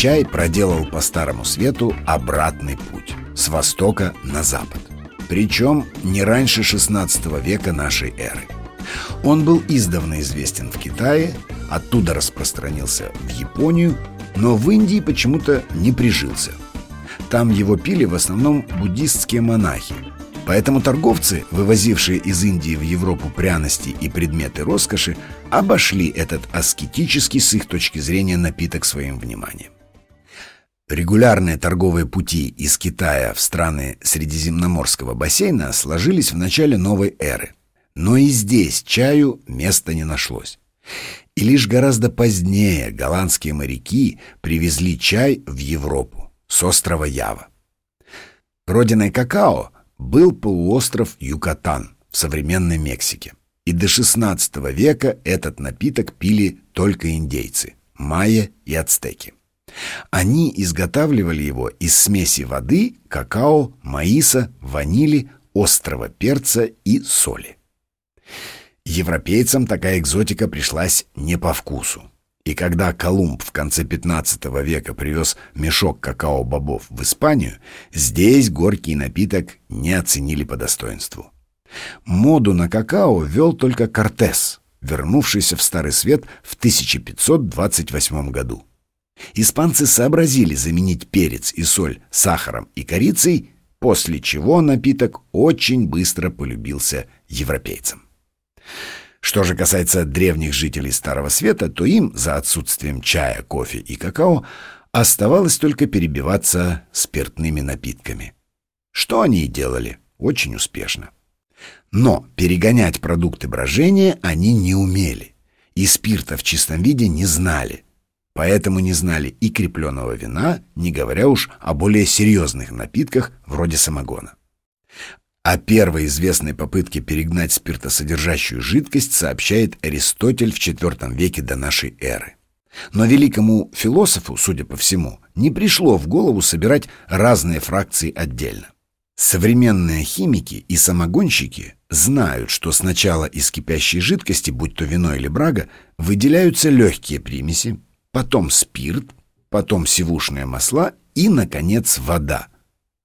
чай проделал по Старому Свету обратный путь с востока на запад. Причем не раньше XVI века нашей эры. Он был издавна известен в Китае, оттуда распространился в Японию, но в Индии почему-то не прижился. Там его пили в основном буддистские монахи, Поэтому торговцы, вывозившие из Индии в Европу пряности и предметы роскоши, обошли этот аскетический с их точки зрения напиток своим вниманием. Регулярные торговые пути из Китая в страны Средиземноморского бассейна сложились в начале новой эры. Но и здесь чаю места не нашлось. И лишь гораздо позднее голландские моряки привезли чай в Европу с острова Ява. Родиной какао – был полуостров Юкатан в современной Мексике. И до XVI века этот напиток пили только индейцы, майя и ацтеки. Они изготавливали его из смеси воды, какао, маиса, ванили, острого перца и соли. Европейцам такая экзотика пришлась не по вкусу. И когда Колумб в конце 15 века привез мешок какао-бобов в Испанию, здесь горький напиток не оценили по достоинству. Моду на какао вел только Кортес, вернувшийся в Старый Свет в 1528 году. Испанцы сообразили заменить перец и соль сахаром и корицей, после чего напиток очень быстро полюбился европейцам. Что же касается древних жителей Старого Света, то им, за отсутствием чая, кофе и какао, оставалось только перебиваться спиртными напитками. Что они и делали очень успешно. Но перегонять продукты брожения они не умели, и спирта в чистом виде не знали. Поэтому не знали и крепленного вина, не говоря уж о более серьезных напитках вроде самогона. О первой известной попытке перегнать спиртосодержащую жидкость сообщает Аристотель в IV веке до нашей эры. Но великому философу, судя по всему, не пришло в голову собирать разные фракции отдельно. Современные химики и самогонщики знают, что сначала из кипящей жидкости, будь то вино или брага, выделяются легкие примеси, потом спирт, потом сивушные масла и, наконец, вода –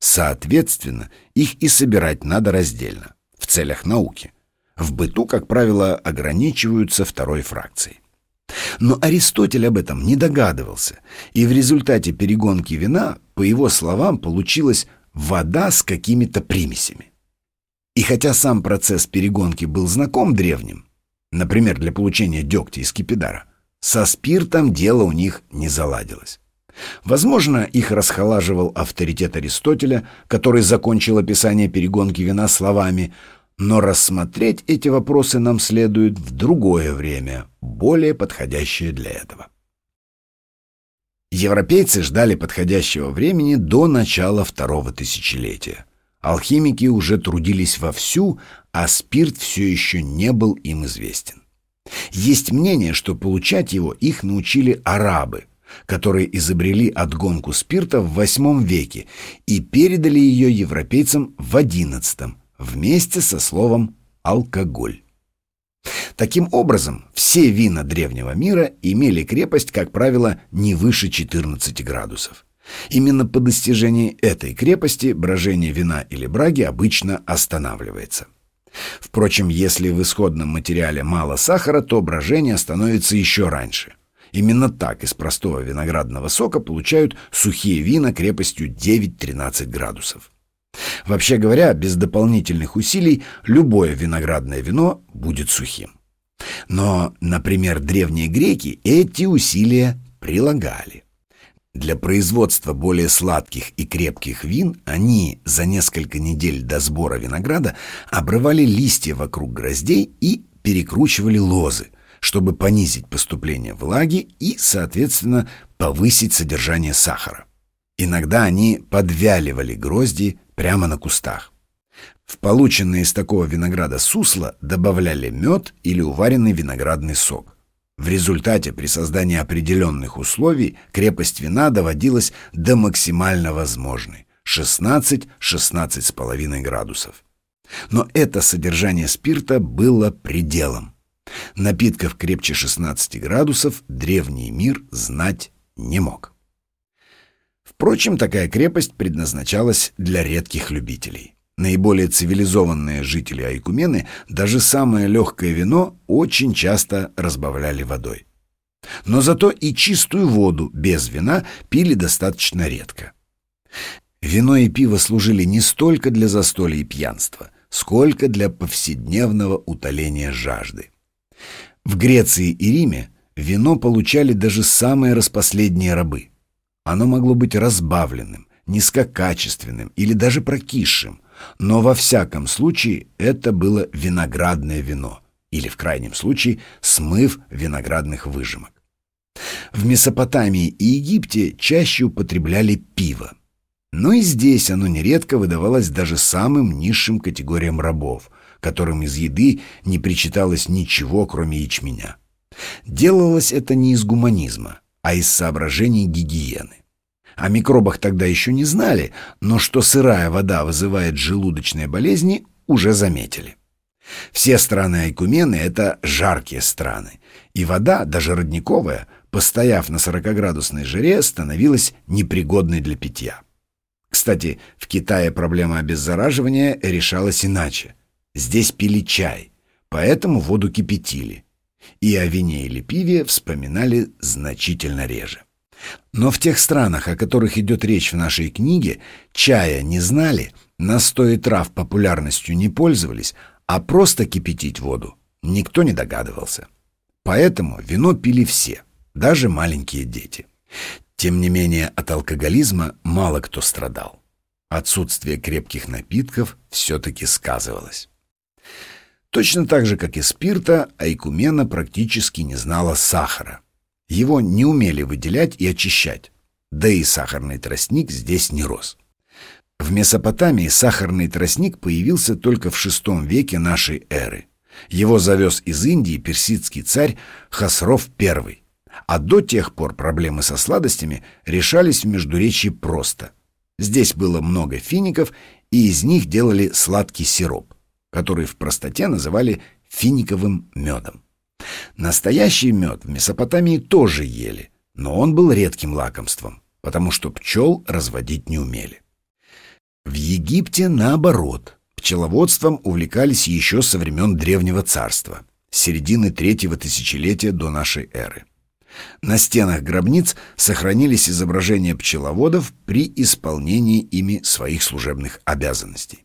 Соответственно, их и собирать надо раздельно, в целях науки. В быту, как правило, ограничиваются второй фракцией. Но Аристотель об этом не догадывался, и в результате перегонки вина, по его словам, получилась вода с какими-то примесями. И хотя сам процесс перегонки был знаком древним, например, для получения дегтя из кипидара, со спиртом дело у них не заладилось. Возможно, их расхолаживал авторитет Аристотеля, который закончил описание перегонки вина словами «но рассмотреть эти вопросы нам следует в другое время, более подходящее для этого». Европейцы ждали подходящего времени до начала второго тысячелетия. Алхимики уже трудились вовсю, а спирт все еще не был им известен. Есть мнение, что получать его их научили арабы, которые изобрели отгонку спирта в VIII веке и передали ее европейцам в XI вместе со словом «алкоголь». Таким образом, все вина древнего мира имели крепость, как правило, не выше 14 градусов. Именно по достижении этой крепости брожение вина или браги обычно останавливается. Впрочем, если в исходном материале мало сахара, то брожение становится еще раньше. Именно так из простого виноградного сока получают сухие вина крепостью 9-13 градусов. Вообще говоря, без дополнительных усилий любое виноградное вино будет сухим. Но, например, древние греки эти усилия прилагали. Для производства более сладких и крепких вин они за несколько недель до сбора винограда обрывали листья вокруг гроздей и перекручивали лозы – чтобы понизить поступление влаги и, соответственно, повысить содержание сахара. Иногда они подвяливали грозди прямо на кустах. В полученное из такого винограда сусло добавляли мед или уваренный виноградный сок. В результате при создании определенных условий крепость вина доводилась до максимально возможной – 16-16,5 градусов. Но это содержание спирта было пределом. Напитков крепче 16 градусов древний мир знать не мог. Впрочем, такая крепость предназначалась для редких любителей. Наиболее цивилизованные жители Айкумены даже самое легкое вино очень часто разбавляли водой. Но зато и чистую воду без вина пили достаточно редко. Вино и пиво служили не столько для застолья и пьянства, сколько для повседневного утоления жажды. В Греции и Риме вино получали даже самые распоследние рабы. Оно могло быть разбавленным, низкокачественным или даже прокисшим, но во всяком случае это было виноградное вино или, в крайнем случае, смыв виноградных выжимок. В Месопотамии и Египте чаще употребляли пиво. Но и здесь оно нередко выдавалось даже самым низшим категориям рабов, которым из еды не причиталось ничего, кроме ячменя. Делалось это не из гуманизма, а из соображений гигиены. О микробах тогда еще не знали, но что сырая вода вызывает желудочные болезни, уже заметили. Все страны Айкумены — это жаркие страны, и вода, даже родниковая, постояв на 40-градусной жаре, становилась непригодной для питья. Кстати, в Китае проблема обеззараживания решалась иначе. Здесь пили чай, поэтому воду кипятили. И о вине или пиве вспоминали значительно реже. Но в тех странах, о которых идет речь в нашей книге, чая не знали, настои трав популярностью не пользовались, а просто кипятить воду никто не догадывался. Поэтому вино пили все, даже маленькие дети. Тем не менее, от алкоголизма мало кто страдал. Отсутствие крепких напитков все-таки сказывалось. Точно так же, как и спирта, Айкумена практически не знала сахара. Его не умели выделять и очищать, да и сахарный тростник здесь не рос. В Месопотамии сахарный тростник появился только в VI веке нашей эры. Его завез из Индии персидский царь Хасров I. А до тех пор проблемы со сладостями решались в Междуречье просто. Здесь было много фиников, и из них делали сладкий сироп, который в простоте называли финиковым медом. Настоящий мед в Месопотамии тоже ели, но он был редким лакомством, потому что пчел разводить не умели. В Египте наоборот, пчеловодством увлекались еще со времен Древнего Царства, середины третьего тысячелетия до нашей эры. На стенах гробниц сохранились изображения пчеловодов при исполнении ими своих служебных обязанностей.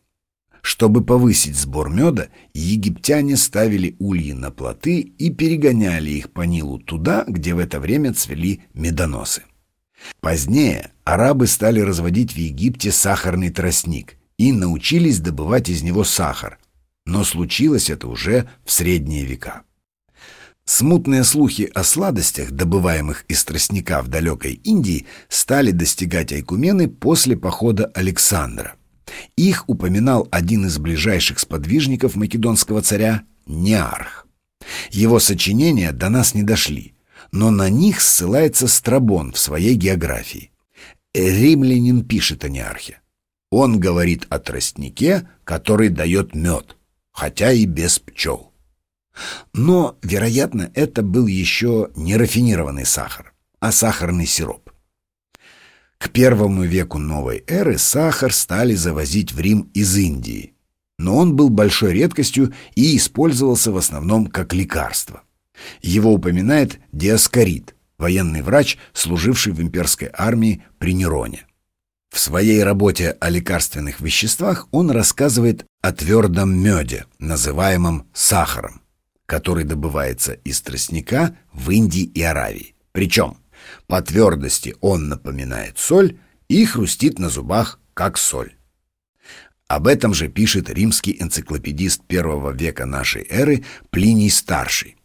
Чтобы повысить сбор меда, египтяне ставили ульи на плоты и перегоняли их по Нилу туда, где в это время цвели медоносы. Позднее арабы стали разводить в Египте сахарный тростник и научились добывать из него сахар, но случилось это уже в средние века. Смутные слухи о сладостях, добываемых из тростника в далекой Индии, стали достигать Айкумены после похода Александра – их упоминал один из ближайших сподвижников македонского царя Неарх. Его сочинения до нас не дошли, но на них ссылается Страбон в своей географии. Римлянин пишет о Неархе. Он говорит о тростнике, который дает мед, хотя и без пчел. Но, вероятно, это был еще не рафинированный сахар, а сахарный сироп. К первому веку новой эры сахар стали завозить в Рим из Индии, но он был большой редкостью и использовался в основном как лекарство. Его упоминает Диаскорид, военный врач, служивший в имперской армии при Нероне. В своей работе о лекарственных веществах он рассказывает о твердом меде, называемом сахаром, который добывается из тростника в Индии и Аравии. Причем по твердости он напоминает соль и хрустит на зубах, как соль. Об этом же пишет римский энциклопедист первого века нашей эры Плиний Старший.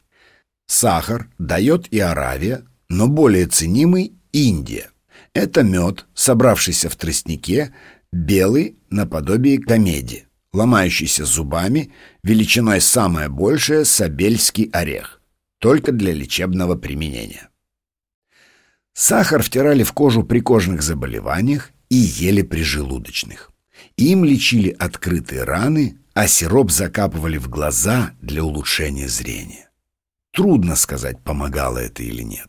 Сахар дает и Аравия, но более ценимый – Индия. Это мед, собравшийся в тростнике, белый наподобие комеди, ломающийся зубами, величиной самое большее – сабельский орех, только для лечебного применения. Сахар втирали в кожу при кожных заболеваниях и ели при желудочных. Им лечили открытые раны, а сироп закапывали в глаза для улучшения зрения. Трудно сказать, помогало это или нет.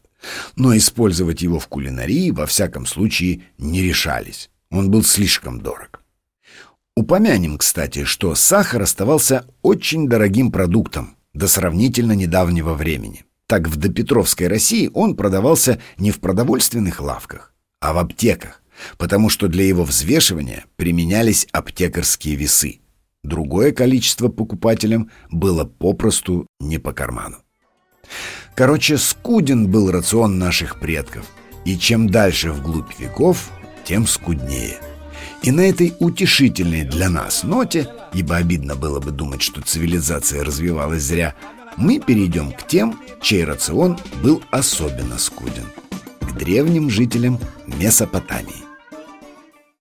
Но использовать его в кулинарии во всяком случае не решались. Он был слишком дорог. Упомянем, кстати, что сахар оставался очень дорогим продуктом до сравнительно недавнего времени. Так в допетровской России он продавался не в продовольственных лавках, а в аптеках, потому что для его взвешивания применялись аптекарские весы. Другое количество покупателям было попросту не по карману. Короче, скуден был рацион наших предков, и чем дальше вглубь веков, тем скуднее. И на этой утешительной для нас ноте, ибо обидно было бы думать, что цивилизация развивалась зря, мы перейдем к тем, чей рацион был особенно скуден, к древним жителям Месопотамии.